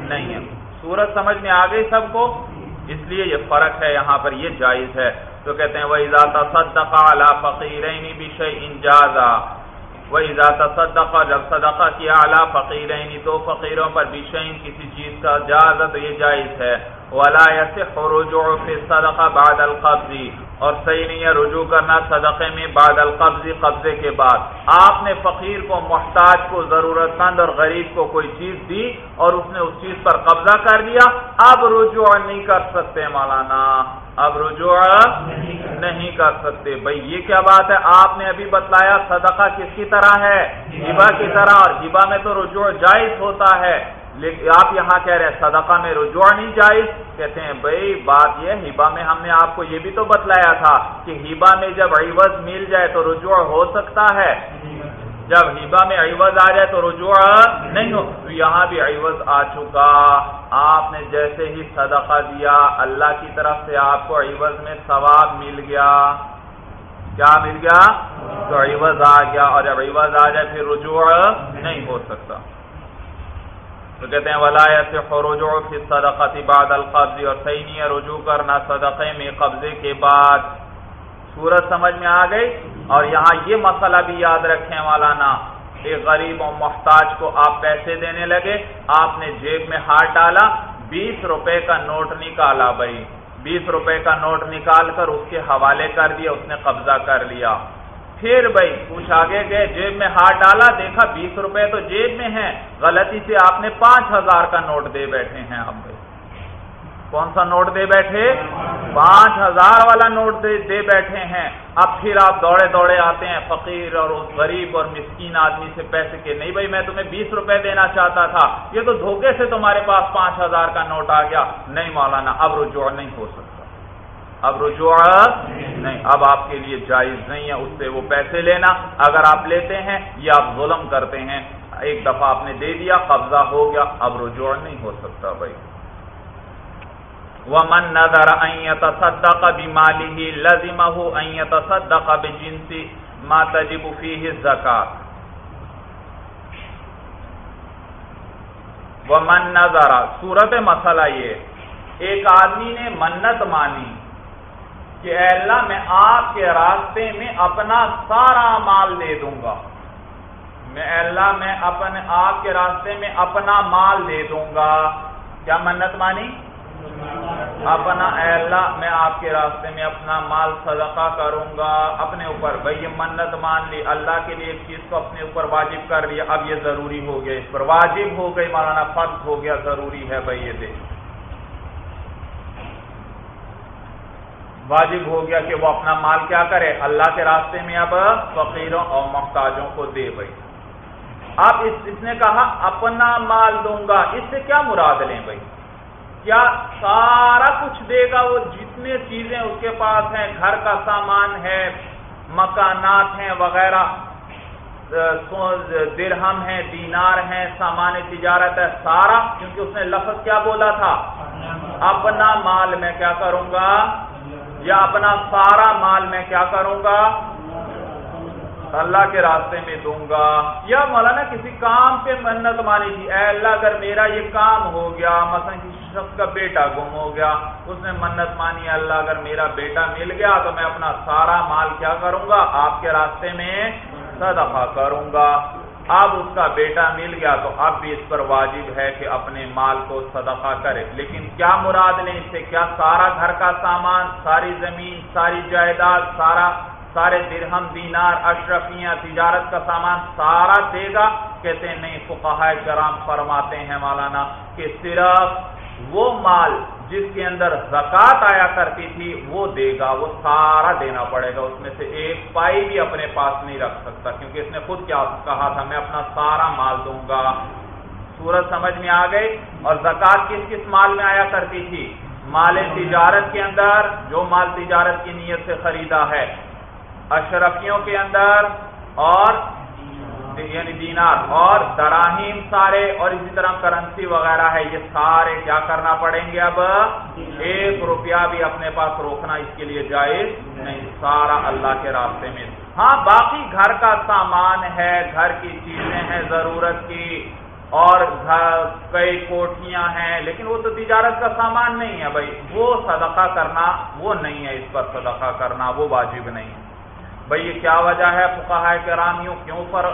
نہیں ہے۔ سورج سمجھ میں آ گئی سب کو؟ اس لیے یہ فرق ہے، یہاں پر یہ جائز ہے۔ تو کہتے ہیں وہ صدقہ اللہ فقیر بھی انجازا وہی ذات صدقہ جب صدقہ کیا اعلیٰ فقیر دو فقیروں پر بشین کسی چیز کا جازت یہ جائز ہے۔ ولا رجوع فی صدقہ بعد القبضی اور صحیح نہیں ہے رجوع کرنا صدقے میں بعد القبضی قبضے کے بعد۔ آپ نے فقیر کو، محتاج کو ضرورت مند اور غریب کو کوئی چیز دی اور اس نے اس چیز پر قبضہ کر لیا اب رجوع نہیں کر سکتے مولانا۔ اب رجوع نہیں کر سکتے۔ بھائی، یہ کیا بات ہے؟ آپ نے ابھی بتلایا صدقہ کس کی طرح ہے؟ ہبا کی طرح۔ اور ہبا میں تو رجوع جائز ہوتا ہے۔ لیکن آپ یہاں کہہ رہے ہیں، صدقہ میں رجوع نہیں جائز؟ کہتے ہیں، بھائی، بات یہ ہبا میں ہم نے آپ کو یہ بھی تو بتلایا تھا کہ ہبا میں جب عوض مل جائے تو رجوع ہو سکتا ہے۔ جب ہیبا میں عوض آ جائے تو رجوع نہیں ہو۔ تو یہاں بھی عوض آ چکا۔ آپ نے جیسے ہی صدقہ دیا، اللہ کی طرف سے آپ کو عوض میں ثواب مل گیا۔ کیا مل گیا؟ تو عوض آ گیا اور جب عوض آ جائے پھر رجوع نہیں ہو سکتا۔ تو کہتے ہیں ولایت رجوع پھر صدقتی بعد القبض اور صحیح نہیں ہے رجوع کرنا صدقے میں قبضے کے بعد۔ سورج سمجھ میں آ گئی؟ اور یہاں یہ مسئلہ بھی یاد رکھیں والا نا ایک غریب و محتاج کو آپ پیسے دینے لگے، آپ نے جیب میں ہاتھ ڈالا، بیس روپے کا نوٹ نکالا بھائی۔ بیس روپے کا نوٹ نکال کر اس کے حوالے کر دیا، اس نے قبضہ کر لیا۔ پھر بھائی کچھ آگے گئے جیب میں ہاتھ ڈالا، دیکھا بیس روپے تو جیب میں ہیں، غلطی سے آپ نے پانچ ہزار کا نوٹ دے بیٹھے ہیں آپ بھائی کون سا نوٹ دے بیٹھے؟ پانچ ہزار والا نوٹ دے دے بیٹھے ہیں۔ اب پھر آپ دوڑے دوڑے آتے ہیں، فقیر اور غریب اور مسکین آدمی سے پیسے کے، نہیں بھائی میں تمہیں بیس روپے دینا چاہتا تھا۔ یہ تو دھوکے سے تمہارے پاس پانچ ہزار کا نوٹ آ گیا۔ نہیں مولانا، اب رجوع نہیں ہو سکتا۔ اب رجوع نہیں، اب آپ کے لیے جائز نہیں ہے، اس سے وہ پیسے لینا۔ اگر آپ لیتے ہیں یا آپ ظلم کرتے ہیں۔ ایک دفعہ آپ نے دے دیا، قبضہ ہو گیا، اب رجوع نہیں ہو سکتا بھائی۔ ومن نظر ان يتصدق بماله لزمه ان يتصدق بجنس ما تجب فيه الزكاه ومن نظر صورت مسئلہ یہ، ایک آدمی نے منت مانی۔ کہ اے اللہ میں آپ کے راستے میں اپنا سارا مال دے دوں گا۔ میں اللہ میں اپنے آپ کے راستے میں اپنا مال دے دوں گا۔ کیا منت مانی؟ اپنا اے اللہ میں آپ کے راستے میں اپنا مال صدقہ کروں گا۔ اپنے اوپر بھائی یہ منت مان لی۔ اللہ کے لیے ایک چیز کو اپنے اوپر واجب کر لیا۔ اب یہ ضروری ہو گیا۔ اس پر واجب ہو گئی، مولانا، فرض ہو گیا۔ ضروری ہے بھائی یہ دے واجب ہو گیا کہ وہ اپنا مال کیا کرے؟ اللہ کے راستے میں اب فقیروں اور محتاجوں کو دے بھائی۔ اب اس نے کہا، اپنا مال دوں گا، اس سے کیا مراد لیں بھائی؟ کیا سارا کچھ دے گا وہ؟ جتنے چیزیں اس کے پاس ہیں، گھر کا سامان ہے، مکانات ہیں وغیرہ درہم ہے دینار ہے سامان تجارت ہے، سارا، کیونکہ اس نے لفظ کیا بولا تھا؟ اپنا مال میں کیا کروں گا؟ یا اپنا سارا مال میں کیا کروں گا؟ اللہ کے راستے میں دوں گا۔ یا مولانا، کسی کام پہ منت مانی تھی۔ اے اللہ، اگر میرا یہ کام ہو گیا، مثلا کسی شخص کا بیٹا گم ہو گیا، اس نے منت مانی اللہ، اگر میرا بیٹا مل گیا تو میں اپنا سارا مال کیا کروں گا؟ آپ کے راستے میں صدقہ کروں گا۔ اب اس کا بیٹا مل گیا تو اب بھی اس پر واجب ہے کہ اپنے مال کو صدقہ کرے۔ لیکن کیا مراد لیں اس سے؟ کیا سارا گھر کا سامان، ساری زمین، ساری جائیداد، سارا، سارے درہم، دینار، اشرفیاں، تجارت کا سامان سارا دے گا؟ کہتے ہیں، نہیں فقہ کرام فرماتے ہیں مولانا کہ صرف وہ مال جس کے اندر زکات آیا کرتی تھی، وہ دے گا، وہ سارا دینا پڑے گا، اس میں سے ایک پائی بھی اپنے پاس نہیں رکھ سکتا، کیونکہ اس نے خود کیا کہا تھا، میں اپنا سارا مال دوں گا۔ سورج سمجھ میں آ گئی؟ اور زکات کس کس مال میں آیا کرتی تھی؟ مال تجارت کے اندر، جو مال تجارت کی نیت سے خریدا ہے، اشرفیوں کے اندر اور یعنی دینار اور دراہیم سارے اور اسی طرح کرنسی وغیرہ ہے، یہ سارے کیا کرنا پڑیں گے اب؟ ایک روپیہ بھی اپنے پاس روکنا اس کے لیے جائز نہیں، سارا اللہ کے راستے میں۔ ہاں باقی گھر کا سامان ہے، گھر کی چیزیں ہیں ضرورت کی اور کئی کوٹیاں ہیں، لیکن وہ تو تجارت کا سامان نہیں ہے بھائی۔ وہ صدقہ کرنا وہ نہیں ہے، اس پر صدقہ کرنا وہ واجب نہیں۔ ہے بھائی یہ کیا وجہ ہے فقہ کرامیوں کیوں فر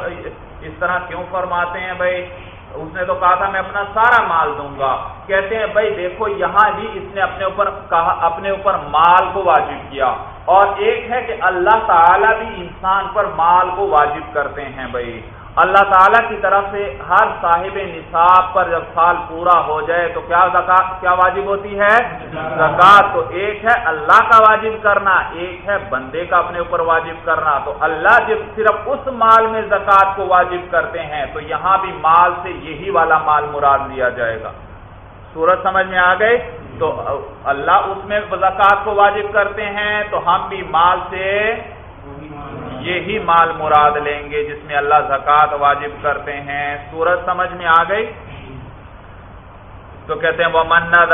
اس طرح کیوں فرماتے ہیں بھائی اس نے تو کہا تھا میں اپنا سارا مال دوں گا۔ کہتے ہیں بھائی دیکھو یہاں بھی اس نے اپنے اوپر کہا اپنے اوپر مال کو واجب کیا۔ اور ایک ہے کہ اللہ تعالی بھی انسان پر مال کو واجب کرتے ہیں بھائی اللہ تعالیٰ کی طرف سے ہر صاحب نصاب پر جب سال پورا ہو جائے تو کیا زکات، کیا واجب ہوتی ہے؟ زکات۔ تو ایک ہے اللہ کا واجب کرنا، ایک ہے بندے کا اپنے اوپر واجب کرنا۔ تو اللہ جب صرف اس مال میں زکات کو واجب کرتے ہیں، تو یہاں بھی مال سے یہی والا مال مراد لیا جائے گا۔ سورج سمجھ میں آ گئے؟ تو اللہ اس میں زکات کو واجب کرتے ہیں، تو ہم بھی مال سے یہی مال مراد لیں گے جس میں اللہ زکوٰۃ واجب کرتے ہیں۔ سورج سمجھ میں آ گئی؟ تو کہتے ہیں وہ منت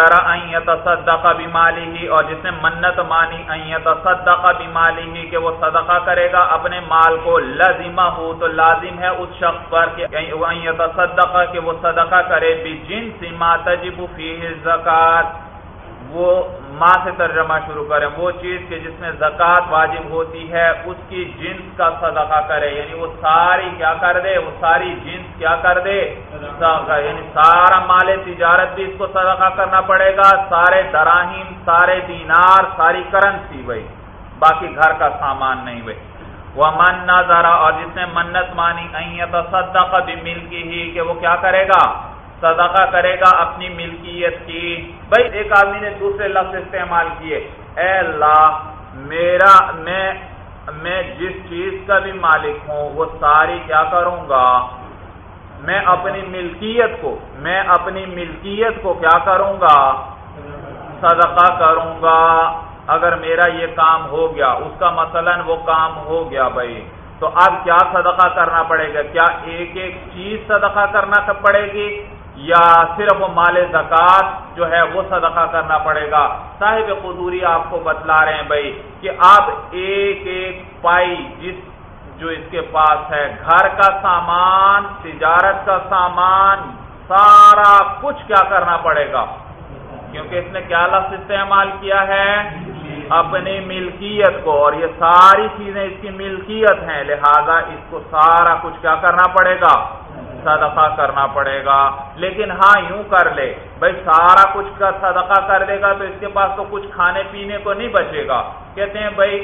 تصدق بیمالی ہی اور جس نے منت مانی تصدق بیمالی ہی کہ وہ صدقہ کرے گا، اپنے مال کو لازمہ ہو تو لازم ہے اس شخص پر کہ تصدق کہ وہ صدقہ کرے۔ بھی جن سما تجب فی زکات وہ ماں سے ترجمہ شروع کریں۔ وہ چیز کہ جس میں زکوٰۃ واجب ہوتی ہے، اس کی جنس کا صدقہ کرے۔ یعنی وہ ساری کیا کر دے؟ وہ ساری جنس کیا کر دے؟ یعنی سارا مال تجارت بھی اس کو صدقہ کرنا پڑے گا۔ سارے دراہیم سارے دینار، ساری کرنسی بھائی۔ باقی گھر کا سامان نہیں بھائی۔ وہ من نہ ذرا اور جس نے منت مانی صدقہ بھی مل کی ہی کہ وہ کیا کرے گا؟ صدقہ کرے گا اپنی ملکیت کی۔ بھائی، ایک آدمی نے دوسرے لفظ استعمال کیے۔ اے اللہ، میرا، میں میں جس چیز کا بھی مالک ہوں، وہ ساری کیا کروں گا؟ میں اپنی ملکیت کو، میں اپنی ملکیت کو کیا کروں گا؟ صدقہ کروں گا۔ اگر میرا یہ کام ہو گیا، اس کا مثلا وہ کام ہو گیا بھائی، تو اب کیا صدقہ کرنا پڑے گا؟ کیا ایک ایک چیز صدقہ کرنا پڑے گی؟ یا صرف مال زکات جو ہے وہ صدقہ کرنا پڑے گا۔ صاحب قدوری آپ کو بتلا رہے ہیں بھائی کہ آپ ایک ایک پائی جس جو اس کے پاس ہے، گھر کا سامان، تجارت کا سامان، سارا کچھ کیا کرنا پڑے گا؟ کیونکہ اس نے کیا لفظ استعمال کیا ہے؟ اپنی ملکیت کو۔ اور یہ ساری چیزیں اس کی ملکیت ہیں، لہذا اس کو سارا کچھ کیا کرنا پڑے گا؟ صدقہ کرنا پڑے گا۔ لیکن ہاں یوں کر لے۔ بھائی، سارا کچھ کا صدقہ کر دے گا تو اس کے پاس تو کچھ کھانے پینے کو نہیں بچے گا۔ کہتے ہیں، بھائی،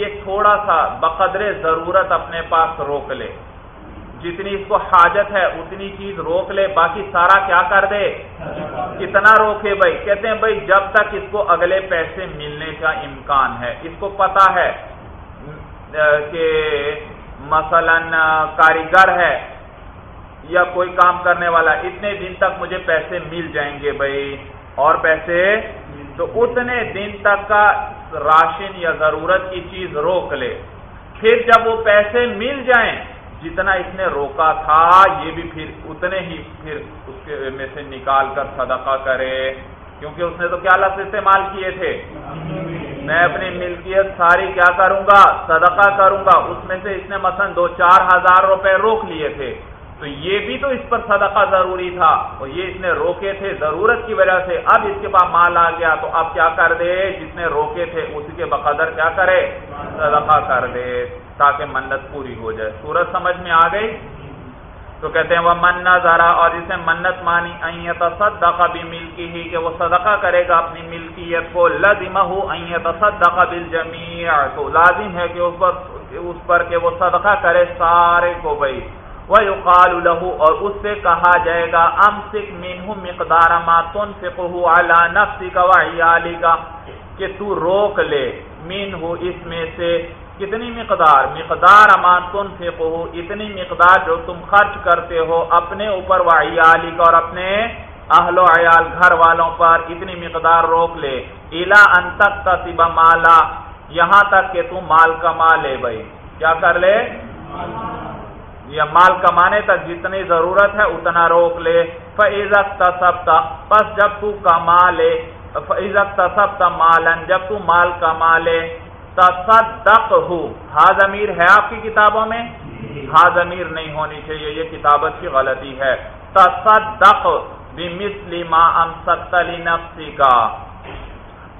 یہ تھوڑا سا بقدر ضرورت اپنے پاس روک لے۔ جتنی اس کو حاجت ہے، اتنی چیز روک لے۔ باقی سارا کیا کر دے؟ کتنا روکے بھائی؟ کہتے ہیں، بھائی، جب تک اس کو اگلے پیسے ملنے کا امکان ہے۔ اس کو پتا ہے کہ مثلا کاریگر ہے۔ یا کوئی کام کرنے والا، اتنے دن تک مجھے پیسے مل جائیں گے بھائی، اور پیسے؟ تو اتنے دن تک کا راشن یا ضرورت کی چیز روک لے۔ پھر جب وہ پیسے مل جائیں، جتنا اس نے روکا تھا، یہ بھی پھر اتنے ہی پھر اس کے میں سے نکال کر صدقہ کرے۔ کیونکہ اس نے تو کیا لفظ استعمال کیے تھے؟ میں اپنی ملکیت ساری کیا کروں گا؟ صدقہ کروں گا۔ اس میں سے اس نے مثلا دو چار ہزار روپے روک لیے تھے۔ تو یہ بھی تو اس پر صدقہ ضروری تھا اور یہ اس نے روکے تھے ضرورت کی وجہ سے۔ اب اس کے پاس مال آ گیا تو اب کیا کر دے؟ جس نے روکے تھے اسی کے بقدر کیا کرے؟ صدقہ کر دے تاکہ منت پوری ہو جائے۔ سورج سمجھ میں آ گئی؟ تو کہتے ہیں وہ من ذرا اور جسے منت مانی ایت صدقہ بھی ملکی ہی کہ وہ صدقہ کرے گا اپنی ملکیت کو۔ لازم ہو ایت صدقہ بل تو لازم ہے کہ اس پر اس پر کہ وہ صدقہ کرے سارے کو بھائی۔ وَيُقَالُ لَهُ اور اس سے کہا جائے گا امسک منہ مقدار ما تنفقه على نفسك وعيالك۔ کہ تو روک لے منہ اس میں سے کتنی مقدار؟ مقدار ما تنفقه، اتنی مقدار جو تم خرچ کرتے ہو اپنے اوپر وعيالك اور اپنے اہل و عیال گھر والوں پر اتنی مقدار روک لے۔ الا ان تکتسب مالا، یہاں تک کہ تم مال کما لے بھائی۔ کیا کر لے؟ یا مال کمانے تک جتنی ضرورت ہے اتنا روک لے۔ فعزت تصبتا بس جب تو کما لے۔ فعزت تصبتا مالن جب تو مال کما لے۔ تصدق ہو ضمیر ہے آپ کی کتابوں میں؟ ضمیر نہیں ہونی چاہیے، یہ کتابت کی غلطی ہے۔ تصدق بمثل ما امسکت لنفسی کا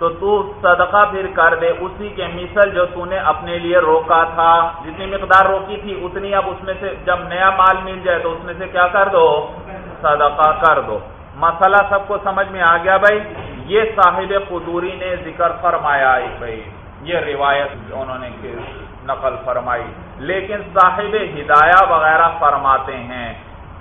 تو تو صدقہ پھر کر دے، اسی کے مثل جو تو نے اپنے لیے روکا تھا۔ جتنی مقدار روکی تھی، اتنی اب اس میں سے جب نیا مال مل جائے تو اس میں سے کیا کر دو؟ صدقہ کر دو۔ مسئلہ سب کو سمجھ میں آ گیا بھائی؟ یہ صاحب قدوری نے ذکر فرمایا بھائی۔ یہ روایت انہوں نے نقل فرمائی۔ لیکن صاحب ہدایہ وغیرہ فرماتے ہیں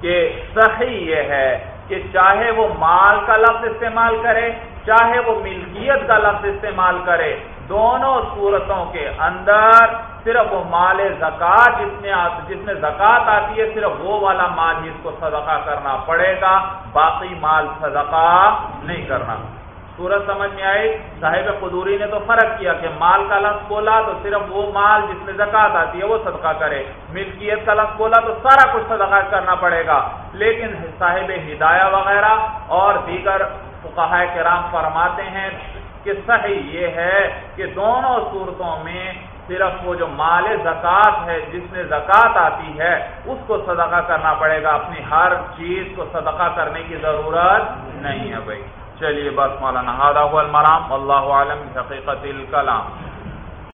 کہ صحیح یہ ہے کہ چاہے وہ مال کا لفظ استعمال کرے چاہے وہ ملکیت کا لفظ استعمال کرے، دونوں صورتوں کے اندر صرف وہ مال زکات جس میں جس میں زکات آتی ہے، صرف وہ والا مال ہی اس کو صدقہ کرنا پڑے گا، باقی مال صدقہ نہیں کرنا۔ صورت سمجھ میں آئی، صاحب قدوری نے تو فرق کیا کہ مال کا لفظ بولا تو صرف وہ مال جس میں زکات آتی ہے وہ صدقہ کرے، ملکیت کا لفظ بولا تو سارا کچھ صدقہ کرنا پڑے گا۔ لیکن صاحب ہدایہ وغیرہ اور دیگر فقہ کرام فرماتے ہیں کہ صحیح یہ ہے کہ دونوں صورتوں میں صرف وہ جو مال زکوٰۃ ہے، جس میں زکوٰۃ آتی ہے، اس کو صدقہ کرنا پڑے گا۔ اپنی ہر چیز کو صدقہ کرنے کی ضرورت نہیں ہے بھائی۔ چلیے بس مولانا المرام اللہ عالم حقیقت الکلام۔